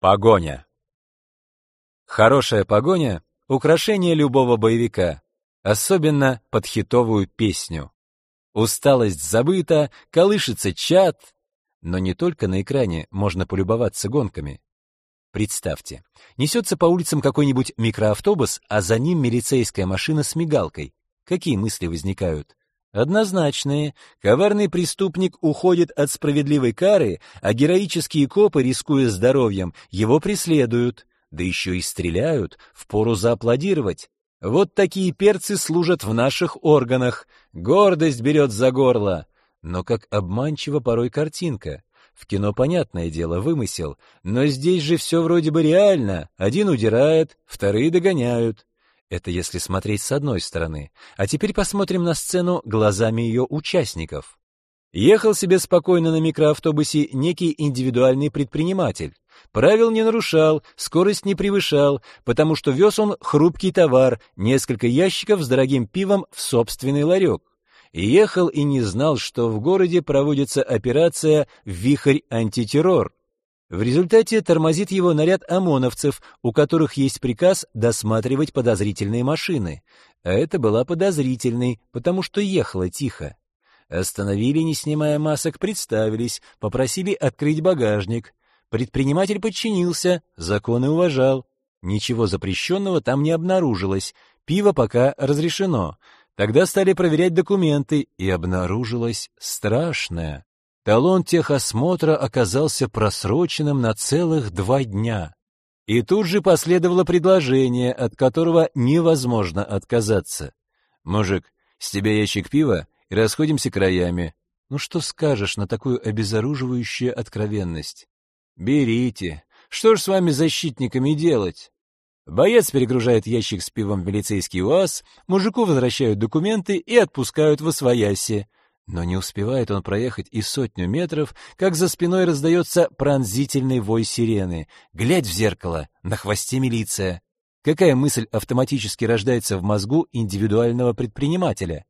Погоня. Хорошая погоня — украшение любого боевика, особенно под хитовую песню. Усталость забыта, колышется чат, но не только на экране можно полюбоваться гонками. Представьте, несется по улицам какой-нибудь микроавтобус, а за ним милицейская машина с мигалкой. Какие мысли возникают? Однозначные. Коварный преступник уходит от справедливой кары, а героические копы, рискуя здоровьем, его преследуют. Да еще и стреляют, впору зааплодировать. Вот такие перцы служат в наших органах. Гордость берет за горло. Но как обманчива порой картинка. В кино, понятное дело, вымысел, но здесь же все вроде бы реально. Один удирает, вторые догоняют. Это если смотреть с одной стороны. А теперь посмотрим на сцену глазами ее участников. Ехал себе спокойно на микроавтобусе некий индивидуальный предприниматель. Правил не нарушал, скорость не превышал, потому что вез он хрупкий товар, несколько ящиков с дорогим пивом в собственный ларек. Ехал и не знал, что в городе проводится операция «Вихрь антитеррор». В результате тормозит его наряд ОМОНовцев, у которых есть приказ досматривать подозрительные машины. А это была подозрительной, потому что ехала тихо. Остановили, не снимая масок, представились, попросили открыть багажник. Предприниматель подчинился, законы уважал. Ничего запрещенного там не обнаружилось, пиво пока разрешено. Тогда стали проверять документы, и обнаружилось страшное. Талон техосмотра оказался просроченным на целых два дня. И тут же последовало предложение, от которого невозможно отказаться. «Мужик, с тебя ящик пива и расходимся краями. Ну что скажешь на такую обезоруживающую откровенность? Берите. Что ж с вами защитниками делать? Боец перегружает ящик с пивом в милицейский УАЗ, мужику возвращают документы и отпускают в освояси. Но не успевает он проехать и сотню метров, как за спиной раздается пронзительный вой сирены. Глядь в зеркало, на хвосте милиция. Какая мысль автоматически рождается в мозгу индивидуального предпринимателя?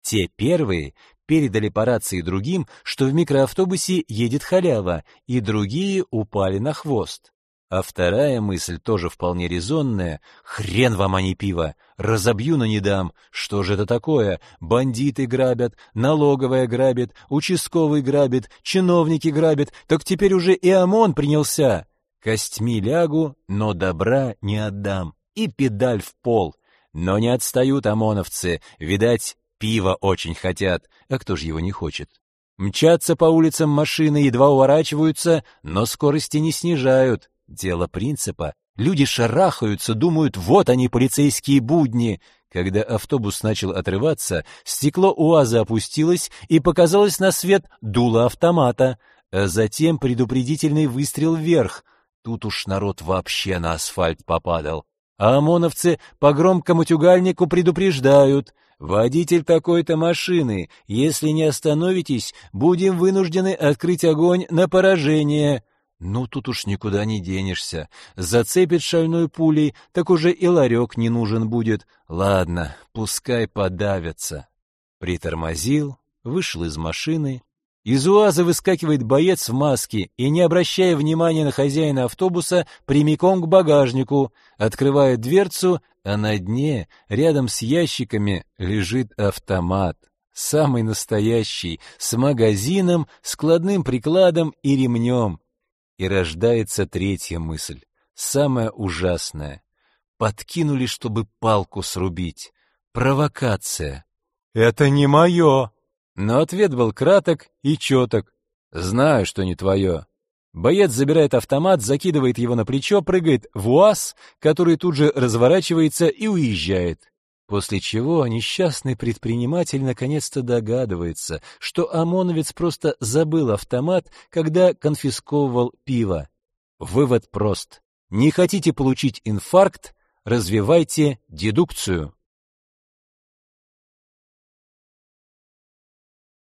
Те первые передали по рации другим, что в микроавтобусе едет халява, и другие упали на хвост. А вторая мысль, тоже вполне резонная, хрен вам, а не пиво, разобью, но не дам. Что же это такое? Бандиты грабят, налоговая грабит, участковый грабит, чиновники грабят, так теперь уже и ОМОН принялся. Костьми лягу, но добра не отдам. И педаль в пол. Но не отстают ОМОНовцы, видать, пиво очень хотят, а кто же его не хочет? Мчатся по улицам машины, едва уворачиваются, но скорости не снижают. Дело принципа. Люди шарахаются, думают, вот они, полицейские будни. Когда автобус начал отрываться, стекло УАЗа опустилось и показалось на свет дуло автомата, а затем предупредительный выстрел вверх. Тут уж народ вообще на асфальт попадал. А ОМОНовцы по громкому предупреждают. «Водитель такой-то машины, если не остановитесь, будем вынуждены открыть огонь на поражение». Ну, тут уж никуда не денешься. Зацепит шальной пулей, так уже и ларек не нужен будет. Ладно, пускай подавятся. Притормозил, вышел из машины. Из УАЗа выскакивает боец в маске и, не обращая внимания на хозяина автобуса, прямиком к багажнику, открывает дверцу, а на дне, рядом с ящиками, лежит автомат. Самый настоящий, с магазином, складным прикладом и ремнем. И рождается третья мысль, самая ужасная. Подкинули, чтобы палку срубить. Провокация. «Это не мое!» Но ответ был краток и четок. «Знаю, что не твое». Боец забирает автомат, закидывает его на плечо, прыгает в УАЗ, который тут же разворачивается и уезжает. После чего несчастный предприниматель наконец-то догадывается, что ОМОНовец просто забыл автомат, когда конфисковывал пиво. Вывод прост. Не хотите получить инфаркт? Развивайте дедукцию.